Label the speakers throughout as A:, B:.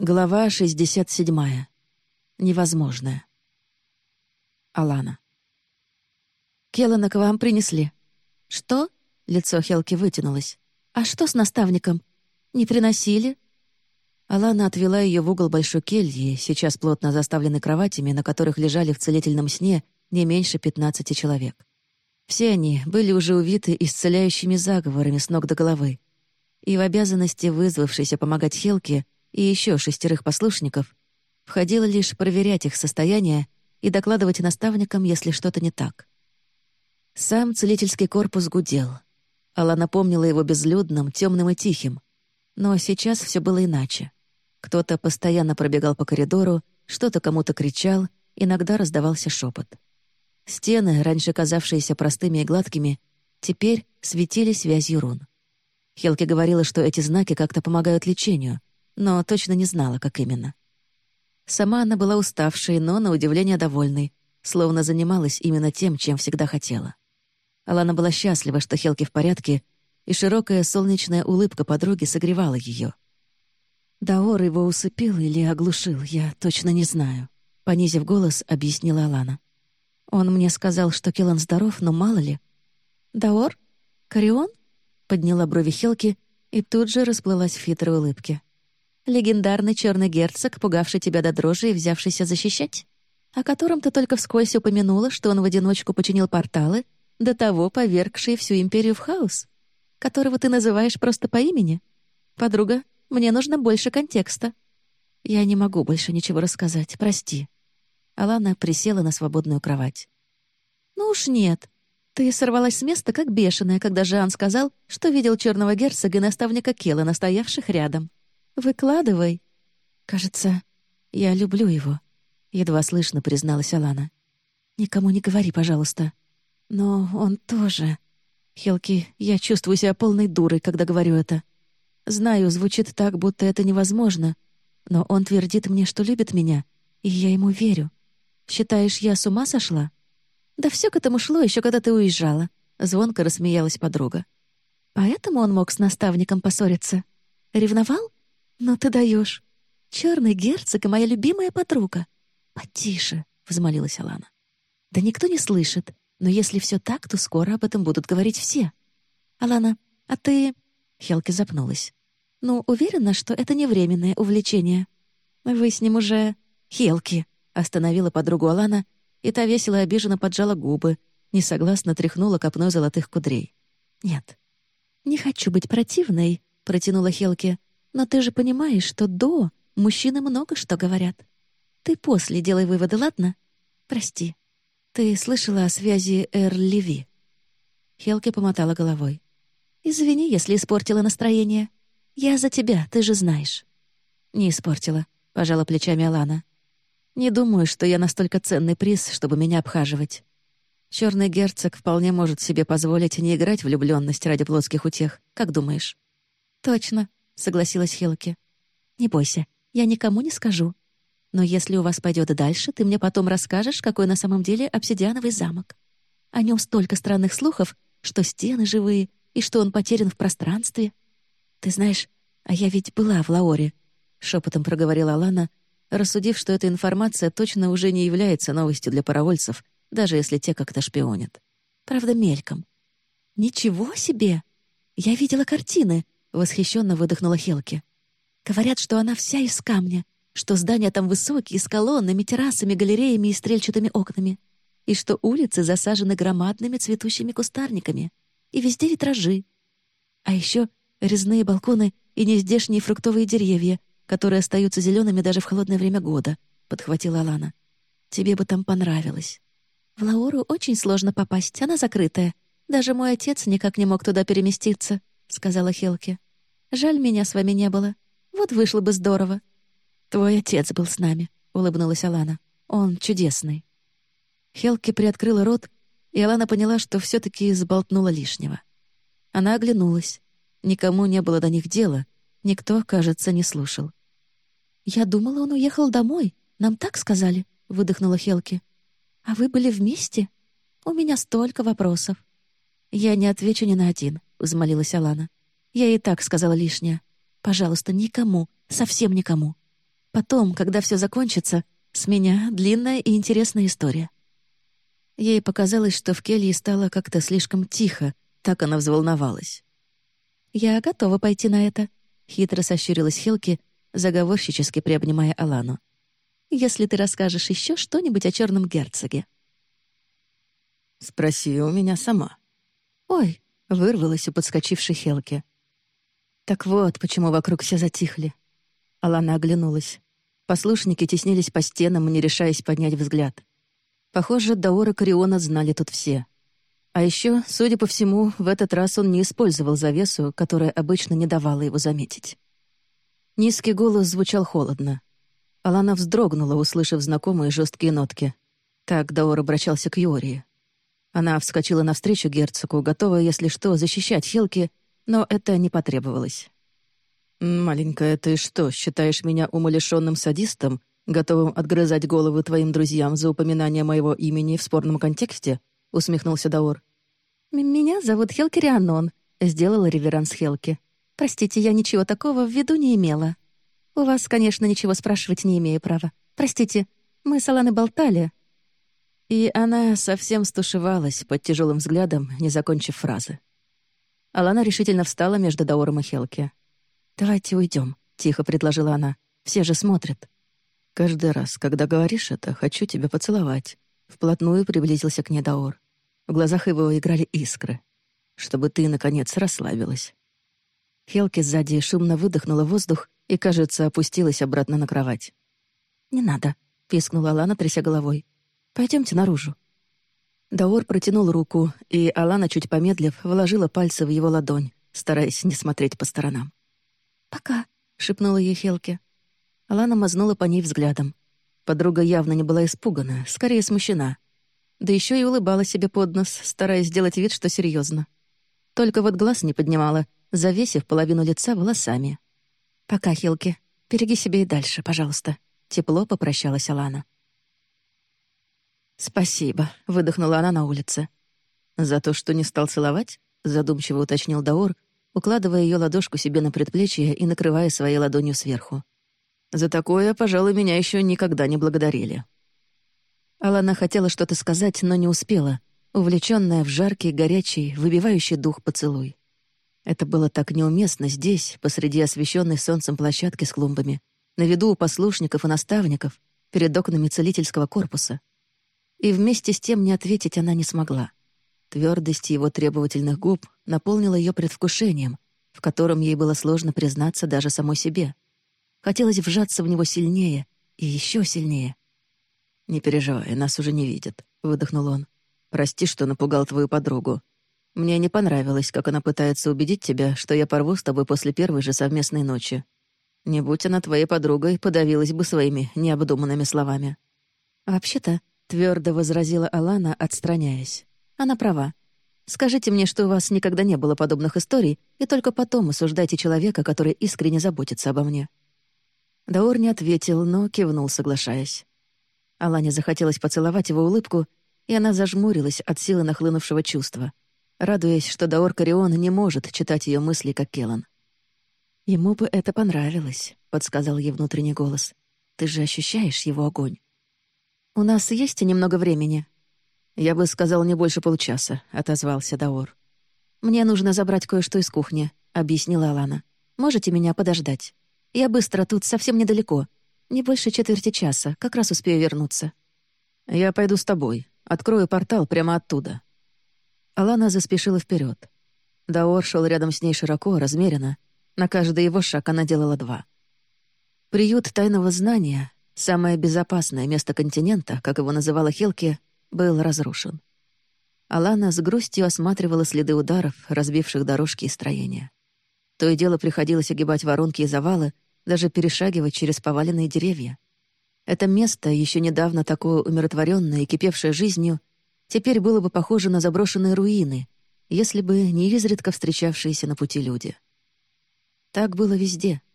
A: Глава 67. Невозможное. Алана. «Келлана к вам принесли». «Что?» — лицо Хелки вытянулось. «А что с наставником? Не приносили?» Алана отвела ее в угол большой кельи, сейчас плотно заставленной кроватями, на которых лежали в целительном сне не меньше пятнадцати человек. Все они были уже увиты исцеляющими заговорами с ног до головы. И в обязанности вызвавшейся помогать Хелке и еще шестерых послушников, входило лишь проверять их состояние и докладывать наставникам, если что-то не так. Сам целительский корпус гудел. Алла напомнила его безлюдным, темным и тихим. Но сейчас все было иначе. Кто-то постоянно пробегал по коридору, что-то кому-то кричал, иногда раздавался шепот. Стены, раньше казавшиеся простыми и гладкими, теперь светились вязью рун. Хелки говорила, что эти знаки как-то помогают лечению, но точно не знала, как именно. Сама она была уставшей, но, на удивление, довольной, словно занималась именно тем, чем всегда хотела. Алана была счастлива, что Хелки в порядке, и широкая солнечная улыбка подруги согревала ее. Даор его усыпил или оглушил, я точно не знаю. Понизив голос, объяснила Алана. Он мне сказал, что Келан здоров, но мало ли. «Даор? Карион?» Подняла брови Хелки и тут же расплылась в хитрой улыбке. Легендарный черный герцог, пугавший тебя до дрожи и взявшийся защищать? О котором ты только вскользь упомянула, что он в одиночку починил порталы, до того повергшие всю империю в хаос? Которого ты называешь просто по имени? Подруга, мне нужно больше контекста. Я не могу больше ничего рассказать, прости. Алана присела на свободную кровать. Ну уж нет. Ты сорвалась с места, как бешеная, когда Жан сказал, что видел черного герцога и наставника Кела, настоявших рядом. Выкладывай. Кажется, я люблю его. Едва слышно призналась Алана. Никому не говори, пожалуйста. Но он тоже. Хелки, я чувствую себя полной дурой, когда говорю это. Знаю, звучит так, будто это невозможно, но он твердит мне, что любит меня, и я ему верю. Считаешь, я с ума сошла? Да все к этому шло еще, когда ты уезжала. Звонко рассмеялась подруга. Поэтому он мог с наставником поссориться. Ревновал? «Ну ты даешь. Черный герцог и моя любимая подруга». «Потише», — взмолилась Алана. «Да никто не слышит, но если все так, то скоро об этом будут говорить все». «Алана, а ты...» — Хелки запнулась. «Ну, уверена, что это не временное увлечение. Вы с ним уже...» «Хелки», — остановила подругу Алана, и та весело обиженно поджала губы, несогласно тряхнула копной золотых кудрей. «Нет, не хочу быть противной», — протянула Хелки, но ты же понимаешь, что до мужчины много что говорят. Ты после делай выводы, ладно? Прости. Ты слышала о связи Эр-Леви?» Хелки помотала головой. «Извини, если испортила настроение. Я за тебя, ты же знаешь». «Не испортила», — пожала плечами Алана. «Не думаю, что я настолько ценный приз, чтобы меня обхаживать. Черный герцог вполне может себе позволить не играть влюбленность ради плотских утех. Как думаешь?» «Точно», — согласилась Хелки. «Не бойся, я никому не скажу. Но если у вас пойдет дальше, ты мне потом расскажешь, какой на самом деле обсидиановый замок. О нем столько странных слухов, что стены живые и что он потерян в пространстве. Ты знаешь, а я ведь была в Лаоре», — шепотом проговорила Лана, рассудив, что эта информация точно уже не является новостью для паровольцев, даже если те как-то шпионят. Правда, мельком. «Ничего себе! Я видела картины, Восхищенно выдохнула Хелки. Говорят, что она вся из камня, что здания там высокие, с колоннами, террасами, галереями и стрельчатыми окнами, и что улицы засажены громадными цветущими кустарниками, и везде витражи. А еще резные балконы и нездешние фруктовые деревья, которые остаются зелеными даже в холодное время года, подхватила Алана. Тебе бы там понравилось. В Лауру очень сложно попасть, она закрытая. Даже мой отец никак не мог туда переместиться, сказала Хелки. Жаль, меня с вами не было. Вот вышло бы здорово». «Твой отец был с нами», — улыбнулась Алана. «Он чудесный». Хелки приоткрыла рот, и Алана поняла, что все таки сболтнула лишнего. Она оглянулась. Никому не было до них дела. Никто, кажется, не слушал. «Я думала, он уехал домой. Нам так сказали», — выдохнула Хелки. «А вы были вместе? У меня столько вопросов». «Я не отвечу ни на один», — взмолилась Алана. Я и так сказала лишнее. Пожалуйста, никому, совсем никому. Потом, когда все закончится, с меня длинная и интересная история». Ей показалось, что в келье стало как-то слишком тихо, так она взволновалась. «Я готова пойти на это», — хитро сощурилась Хилки, заговорщически приобнимая Алану. «Если ты расскажешь еще что-нибудь о черном герцоге».
B: «Спроси у меня сама».
A: «Ой», — вырвалась у подскочившей Хелки. Так вот, почему вокруг все затихли. Алана оглянулась. Послушники теснились по стенам, не решаясь поднять взгляд. Похоже, Даора Кариона знали тут все. А еще, судя по всему, в этот раз он не использовал завесу, которая обычно не давала его заметить. Низкий голос звучал холодно. Алана вздрогнула, услышав знакомые жесткие нотки. Так Даор обращался к Юрии. Она вскочила навстречу герцогу, готовая, если что, защищать Хелки, но это не потребовалось.
B: «Маленькая, ты что, считаешь меня умалишенным садистом, готовым отгрызать головы твоим друзьям за упоминание моего имени в спорном контексте?» — усмехнулся Даор.
A: «Меня зовут Хелки Рианон», — сделала реверанс Хелки. «Простите, я ничего такого в виду не имела. У вас, конечно, ничего спрашивать не имею права. Простите, мы с Аланой болтали».
B: И она совсем стушевалась под тяжелым взглядом, не закончив фразы.
A: Алана решительно встала между Даором и Хелки.
B: «Давайте уйдем», — тихо предложила она. «Все же смотрят». «Каждый раз, когда говоришь это, хочу тебя поцеловать». Вплотную приблизился к ней Даор. В глазах его играли искры. «Чтобы ты, наконец, расслабилась». Хелки сзади шумно выдохнула воздух и, кажется, опустилась обратно на кровать.
A: «Не надо», — пискнула Алана, тряся головой. Пойдемте наружу».
B: Даор протянул руку, и Алана, чуть помедлив, вложила пальцы в его ладонь, стараясь не смотреть по сторонам.
A: «Пока», — шепнула ей Хелке. Алана мазнула по ней взглядом. Подруга явно не была испугана, скорее смущена. Да еще и улыбала себе под нос, стараясь сделать вид, что серьезно. Только вот глаз не поднимала, завесив половину лица волосами. «Пока, Хилки. Береги себя и дальше, пожалуйста», — тепло попрощалась Алана.
B: «Спасибо», — выдохнула она на улице. «За то, что не стал целовать?» — задумчиво уточнил Даор, укладывая ее ладошку себе на предплечье и накрывая своей ладонью сверху. «За такое, пожалуй, меня еще никогда не благодарили».
A: Алана хотела что-то сказать, но не успела, увлеченная в жаркий, горячий, выбивающий дух поцелуй. Это было так неуместно здесь, посреди освещенной солнцем площадки с клумбами, на виду у послушников и наставников, перед окнами целительского корпуса — и вместе с тем не ответить она не смогла. Твердость его требовательных губ наполнила ее предвкушением, в котором ей было сложно признаться даже самой себе. Хотелось вжаться в него сильнее и еще сильнее.
B: «Не переживай, нас уже не видят», — выдохнул он. «Прости, что напугал твою подругу. Мне не понравилось, как она пытается убедить тебя, что я порву с тобой после первой же совместной ночи. Не будь она твоей подругой, подавилась бы своими необдуманными словами».
A: «Вообще-то, — твердо возразила Алана, отстраняясь. «Она права. Скажите мне, что у вас никогда не было подобных историй, и только потом осуждайте человека, который искренне заботится обо мне». Даор не ответил, но кивнул, соглашаясь. Алане захотелось поцеловать его улыбку, и она зажмурилась от силы нахлынувшего чувства, радуясь, что Даор Карион не может читать ее мысли, как Келан. «Ему бы это понравилось», — подсказал ей внутренний голос. «Ты же ощущаешь его огонь». «У нас есть немного времени?»
B: «Я бы сказал, не больше получаса», — отозвался Даор.
A: «Мне нужно забрать кое-что из кухни», — объяснила Алана. «Можете меня подождать? Я быстро, тут совсем недалеко. Не больше четверти часа, как раз успею вернуться».
B: «Я пойду с тобой. Открою портал прямо оттуда».
A: Алана заспешила вперед. Даор шел рядом с ней широко, размеренно. На каждый его шаг она делала два. Приют тайного знания, Самое безопасное место континента, как его называла Хелки, был разрушен. Алана с грустью осматривала следы ударов, разбивших дорожки и строения. То и дело приходилось огибать воронки и завалы, даже перешагивать через поваленные деревья. Это место, еще недавно такое умиротворенное и кипевшее жизнью, теперь было бы похоже на заброшенные руины, если бы не изредка встречавшиеся на пути люди. Так было везде —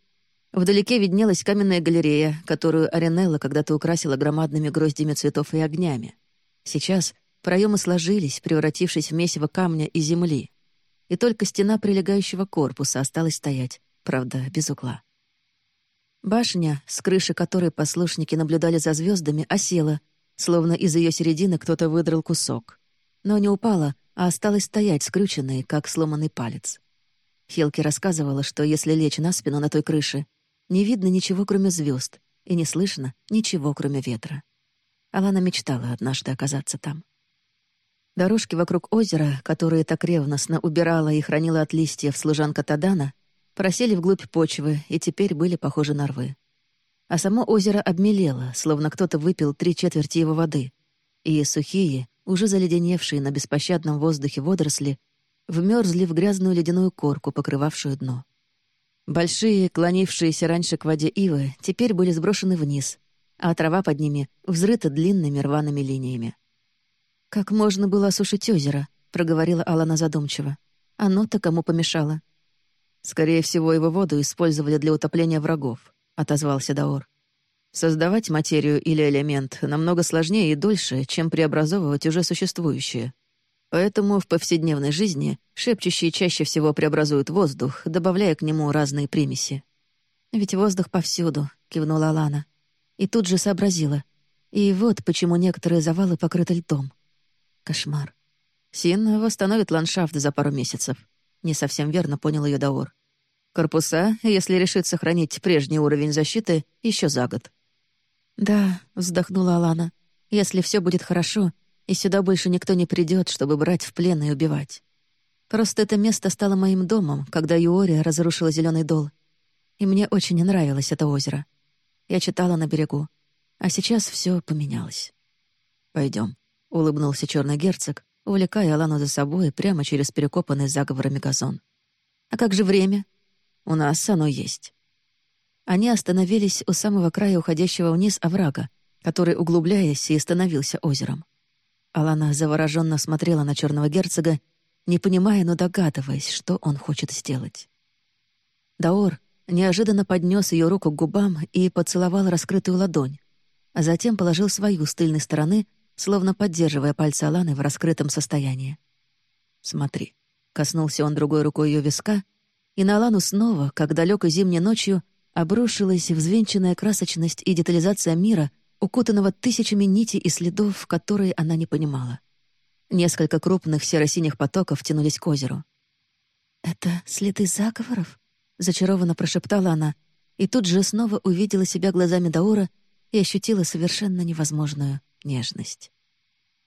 A: Вдалеке виднелась каменная галерея, которую Аринелла когда-то украсила громадными гроздями цветов и огнями. Сейчас проемы сложились, превратившись в месиво камня и земли. И только стена прилегающего корпуса осталась стоять, правда, без угла. Башня, с крыши которой послушники наблюдали за звездами, осела, словно из ее середины кто-то выдрал кусок. Но не упала, а осталась стоять скрюченной, как сломанный палец. Хелки рассказывала, что если лечь на спину на той крыше, не видно ничего, кроме звезд, и не слышно ничего, кроме ветра. Алана мечтала однажды оказаться там. Дорожки вокруг озера, которые так ревностно убирала и хранила от листьев служанка Тадана, просели вглубь почвы и теперь были похожи на рвы. А само озеро обмелело, словно кто-то выпил три четверти его воды, и сухие, уже заледеневшие на беспощадном воздухе водоросли, вмерзли в грязную ледяную корку, покрывавшую дно. Большие, клонившиеся раньше к воде ивы, теперь были сброшены вниз, а трава под ними взрыта длинными рваными линиями. «Как можно было осушить озеро?» — проговорила Алана задумчиво. «Оно-то кому помешало?»
B: «Скорее всего, его воду использовали для утопления врагов», — отозвался Даор. «Создавать материю или элемент намного сложнее и дольше, чем преобразовывать уже существующее. Поэтому в повседневной жизни шепчущие чаще всего преобразуют воздух, добавляя к нему разные примеси».
A: «Ведь воздух повсюду», — кивнула Алана. И тут же сообразила. И вот почему некоторые завалы покрыты льдом. Кошмар.
B: Син восстановит ландшафт за пару месяцев. Не совсем верно понял ее Даор. Корпуса, если решит сохранить прежний уровень защиты, еще за год.
A: «Да», — вздохнула Алана, — «если все будет хорошо, и сюда больше никто не придет, чтобы брать в плен и убивать. Просто это место стало моим домом, когда Юория разрушила зеленый дол. И мне очень нравилось это озеро. Я читала на берегу. А сейчас все поменялось.
B: Пойдем, улыбнулся черный герцог, увлекая Алану за собой прямо через перекопанный заговорами газон.
A: «А как же время?»
B: «У нас оно есть».
A: Они остановились у самого края уходящего вниз оврага, который, углубляясь, и становился озером. Алана завороженно смотрела на черного герцога, не понимая, но догадываясь, что он хочет сделать. Даор, неожиданно поднес ее руку к губам и поцеловал раскрытую ладонь, а затем положил свою с тыльной стороны, словно поддерживая пальцы Аланы в раскрытом состоянии.
B: «Смотри», — коснулся он другой рукой ее виска, и на Алану снова, как далекой зимней ночью, обрушилась взвинченная красочность и детализация мира, укутанного тысячами нитей и следов, которые она не понимала. Несколько крупных серо-синих потоков тянулись к озеру.
A: «Это следы заговоров?» Зачарованно прошептала она, и тут же снова увидела себя глазами Даура и ощутила совершенно невозможную нежность.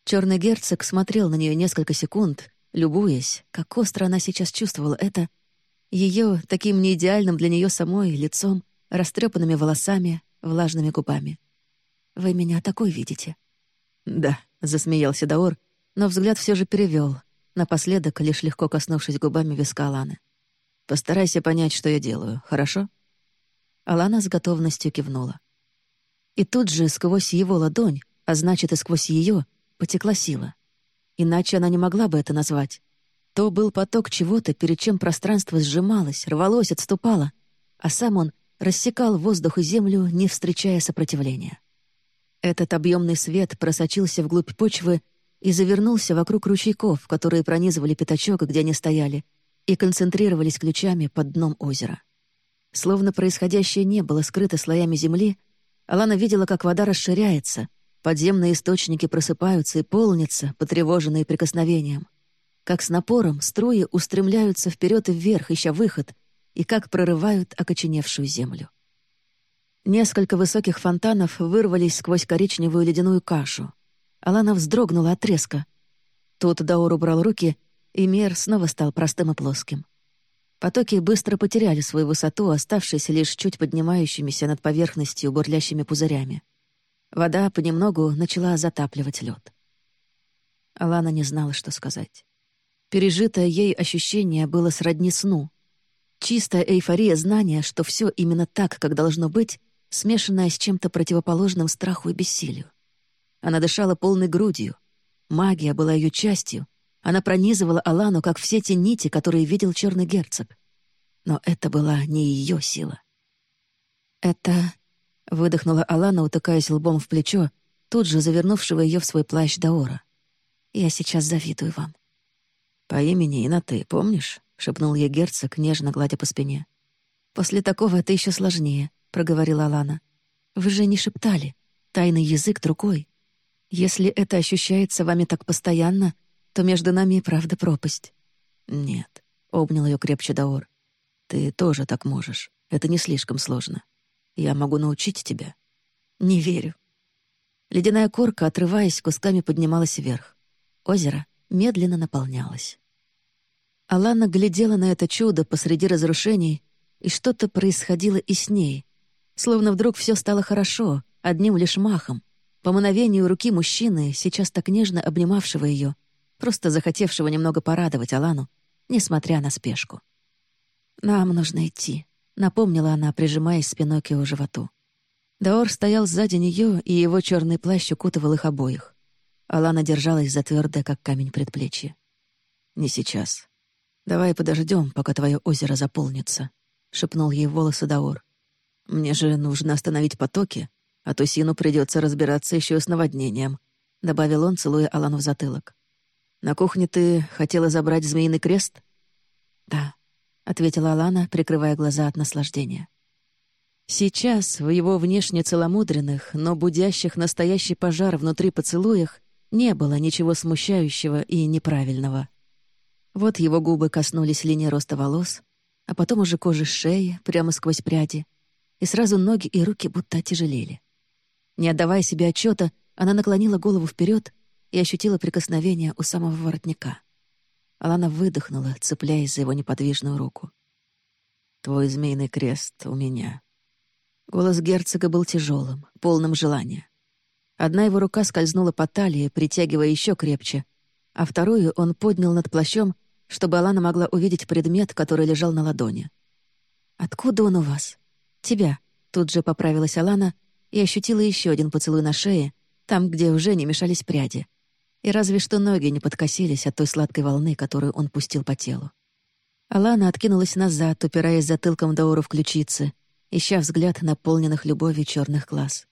A: Черный герцог смотрел на нее несколько секунд, любуясь, как остро она сейчас чувствовала это, ее таким неидеальным для нее самой лицом, растрепанными волосами, влажными губами. «Вы меня такой видите?»
B: «Да», — засмеялся Даор, но взгляд все же перевел, напоследок лишь легко коснувшись губами виска Аланы. Постарайся понять, что я делаю, хорошо?»
A: Алана с готовностью кивнула. И тут же сквозь его ладонь, а значит и сквозь ее, потекла сила. Иначе она не могла бы это назвать. То был поток чего-то, перед чем пространство сжималось, рвалось, отступало, а сам он рассекал воздух и землю, не встречая сопротивления. Этот объемный свет просочился вглубь почвы и завернулся вокруг ручейков, которые пронизывали пятачок, где они стояли, и концентрировались ключами под дном озера. Словно происходящее не было скрыто слоями земли, Алана видела, как вода расширяется, подземные источники просыпаются и полнятся, потревоженные прикосновением. Как с напором струи устремляются вперед и вверх, ища выход, и как прорывают окоченевшую землю. Несколько высоких фонтанов вырвались сквозь коричневую ледяную кашу. Алана вздрогнула от треска. Тут Даор убрал руки и мир снова стал простым и плоским. Потоки быстро потеряли свою высоту, оставшись лишь чуть поднимающимися над поверхностью бурлящими пузырями. Вода понемногу начала затапливать лед. Алана не знала, что сказать. Пережитое ей ощущение было сродни сну. Чистая эйфория знания, что все именно так, как должно быть, смешанная с чем-то противоположным страху и бессилию. Она дышала полной грудью. Магия была ее частью, она пронизывала Алану, как все те нити, которые видел черный герцог. Но это была не ее сила. «Это...» — выдохнула Алана, утыкаясь лбом в плечо, тут же завернувшего ее в свой плащ Даора. «Я сейчас завидую вам».
B: «По имени и на «ты», помнишь?» — шепнул ей герцог, нежно гладя по спине.
A: «После такого это еще сложнее», проговорила Алана. «Вы же не шептали. Тайный язык другой. Если это ощущается вами так постоянно, то между нами и правда пропасть».
B: «Нет», — обнял ее крепче Даор. «Ты тоже так можешь. Это не слишком сложно. Я могу научить тебя».
A: «Не верю». Ледяная корка, отрываясь, кусками поднималась вверх. Озеро медленно наполнялось. Алана глядела на это чудо посреди разрушений, и что-то происходило и с ней. Словно вдруг все стало хорошо, одним лишь махом. По мановению руки мужчины, сейчас так нежно обнимавшего ее, просто захотевшего немного порадовать Алану, несмотря на спешку. «Нам нужно идти», — напомнила она, прижимаясь спиной к его животу. Даор стоял сзади нее, и его черный плащ укутывал их обоих. Алана держалась за твердое, как камень предплечье.
B: «Не сейчас. Давай подождем, пока твое озеро заполнится», — шепнул ей волосы Даор. «Мне же нужно остановить потоки, а то Сину придется разбираться еще с наводнением», — добавил он, целуя Алану в затылок. «На кухне ты хотела забрать змеиный крест?»
A: «Да», — ответила Алана, прикрывая глаза от наслаждения. Сейчас, в его внешне целомудренных, но будящих настоящий пожар внутри поцелуях, не было ничего смущающего и неправильного. Вот его губы коснулись линии роста волос, а потом уже кожи шеи, прямо сквозь пряди, и сразу ноги и руки будто отяжелели. Не отдавая себе отчета, она наклонила голову вперед и ощутила прикосновение у самого воротника. Алана выдохнула, цепляясь за его неподвижную руку.
B: «Твой змеиный крест у меня»,
A: Голос герцога был тяжелым, полным желания. Одна его рука скользнула по талии, притягивая еще крепче, а вторую он поднял над плащом, чтобы Алана могла увидеть предмет, который лежал на ладони. «Откуда он у вас?» «Тебя», — тут же поправилась Алана и ощутила еще один поцелуй на шее, там, где уже не мешались пряди. И разве что ноги не подкосились от той сладкой волны, которую он пустил по телу. Алана откинулась назад, упираясь затылком Дауру в ключицы, ища взгляд наполненных любовью черных глаз.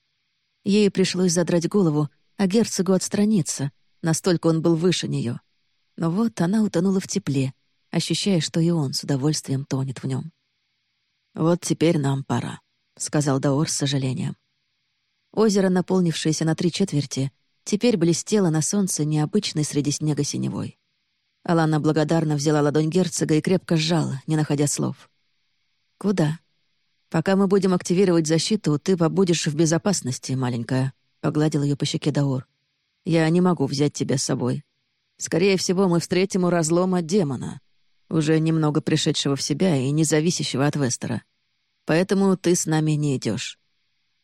A: Ей пришлось задрать голову, а герцогу отстраниться, настолько он был выше нее. Но вот она утонула в тепле, ощущая, что и он с удовольствием тонет в нем.
B: «Вот теперь нам пора», — сказал Даор с сожалением.
A: Озеро, наполнившееся на три четверти, теперь блестело на солнце необычной среди снега синевой. Алана благодарно взяла ладонь герцога и крепко сжала, не находя слов. «Куда?» «Пока мы будем активировать защиту, ты побудешь в безопасности, маленькая», — погладил ее по щеке Даор. «Я не могу взять тебя с собой. Скорее всего, мы встретим у разлома демона, уже немного пришедшего в себя и не зависящего от Вестера. Поэтому ты с нами не идешь.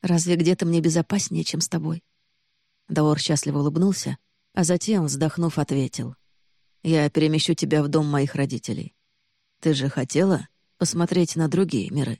A: Разве где-то мне безопаснее, чем с тобой?» Даор счастливо улыбнулся, а затем, вздохнув, ответил. «Я перемещу тебя в дом моих родителей. Ты же хотела посмотреть на другие миры?»